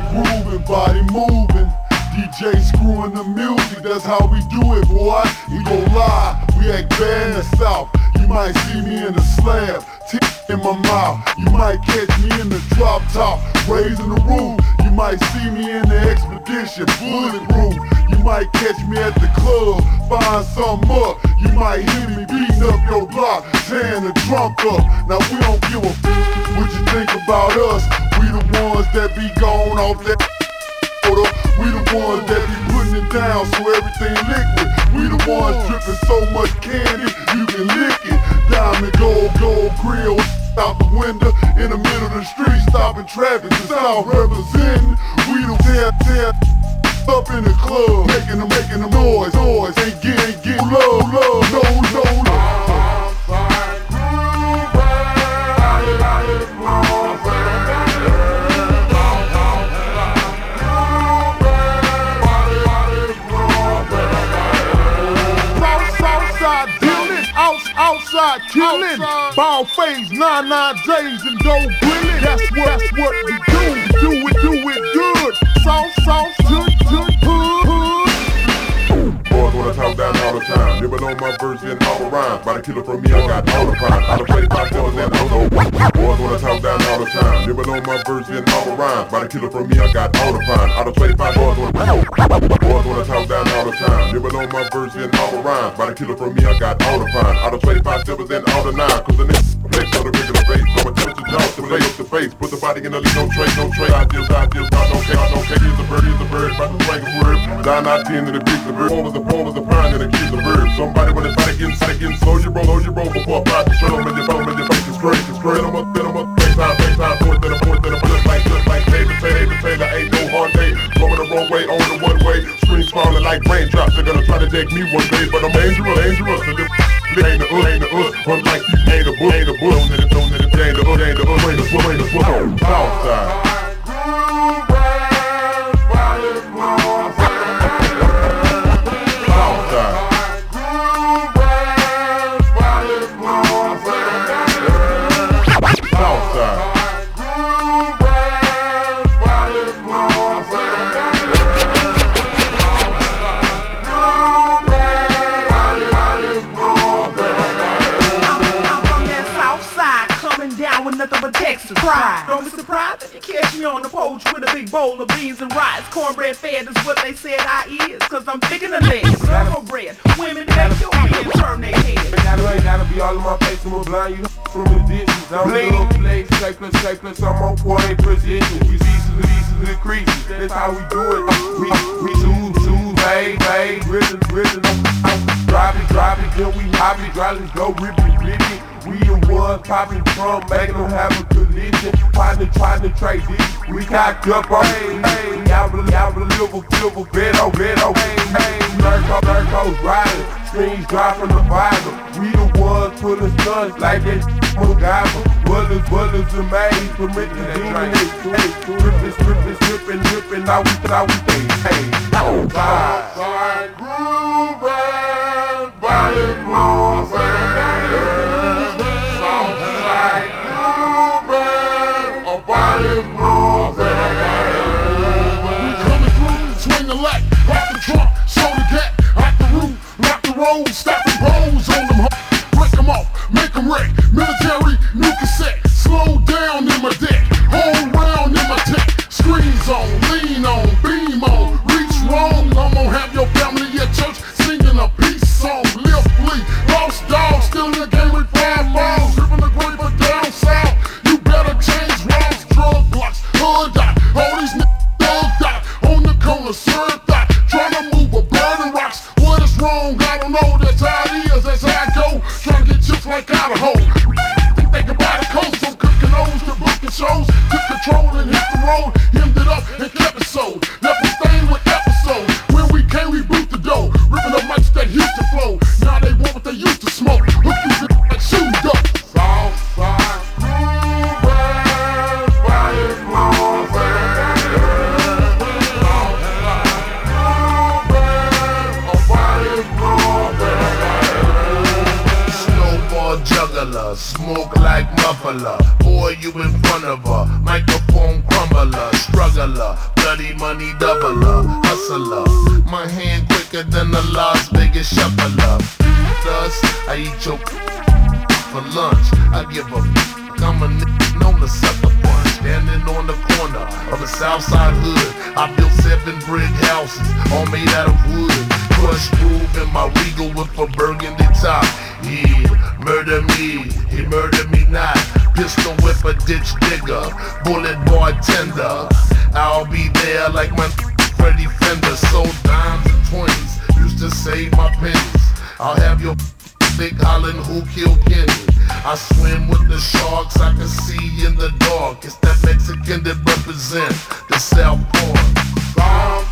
Grooving, body moving. DJ screwing the music, that's how we do it, boy. We go live, we act bad in the south. You might see me in the slab, tip in my mouth. You might catch me in the drop top, raising the roof. You might see me in the expedition, bulletproof. You might catch me at the club, find some up. You might hear me beating up your block, tearing the trunk up. Now we don't give a f- what you think about us. That be gone off that photo. We the ones that be putting it down so everything liquid. We the ones dripping so much candy you can lick it. Diamond gold, gold grill. Out the window in the middle of the street, stopping traffic. The South representing. We the tear, tear up in the club, making them, making them noise, noise. Ain't get, ain't get love, love, South, south side dealing, out, outside killing. Ball phase, nine nine days and dough grilling. That's what, that's what we do. Do it, do it good. South, south, good, good, hood. Boys wanna talk down all the time. Never know my verse in all the rhymes. By the killer from me, I got all the prime. Out of 25 dollars and I know. Boys wanna talk down all the time. Never know my verse in all the rhymes. By the killer from me, I got all the prime. Out of 25 boys wanna Boys wanna talk down all the time. Never know my verse in all the rhymes. By the killer from me, I got all the prime. Out of 25 silvers and all the nine. Cause the niggas flex on the regular face. I tell it to jaw, stimulate up the face. Put the body in the lead, no trade, no trade. I deal, I don't care, I don't care. Here's a bird, here's a bird. About to swing a word. Nine out ten to the big, the bird. Poem is a a pine and a kid's a verb. Somebody when it's fight again, fight again. Slow your roll, slow your roll before I fight the show. And your phone, and your face is straight, it's straight. I'm up, then I'm up. FaceTime, FaceTime, fourth, then a fourth, then a just like, just like David Taylor, David coming down with nothing but Texas pride. Don't be surprised if you catch me on the porch with a big bowl of beans and rice. Cornbread fed is what they said I is, cause I'm thick in the legs. Thoroughbred, women make your men turn their heads. Gotta, gotta be all in my face, I'm blind you from the distance. I'm a little place, shapeless, shapeless, I'm on point position. We easily, easily creases, that's how we do it. We, we choose, choose, pay, pay, rhythm, rhythm, drop it, drop it, then we hop it, drop it, go rip it, rip it. We the ones popping from, making them have a collision. Trying to, trying to trade this, we cocked up on, hey, y'all y'all live a, beto, beto, Nurko, Nurko's riding, screens dropping the Bible. We the ones putting stunts like that MacGyver. Bullets, bullets are made, permit the demon Drippin', drippin', drippin', drippin', now we, now we think, hey. Outside, road, smoke like muffler. Boy, you in front of her. Microphone crumbler, struggler. Bloody money doubler, hustler. My hand quicker than the Las Vegas shuffler. Thus, I eat your for lunch. I give a I'm a known to suck a punch. Standing on the corner of the Southside hood. I built seven brick houses, all made out of wood. Crushed groove in my regal with a ditch digger, bullet bartender. I'll be there like my Freddy Fender. Sold dimes and twenties, used to save my pennies. I'll have your thick hollering who killed Kenny. I swim with the sharks, I can see in the dark. It's that Mexican that represent the South Park.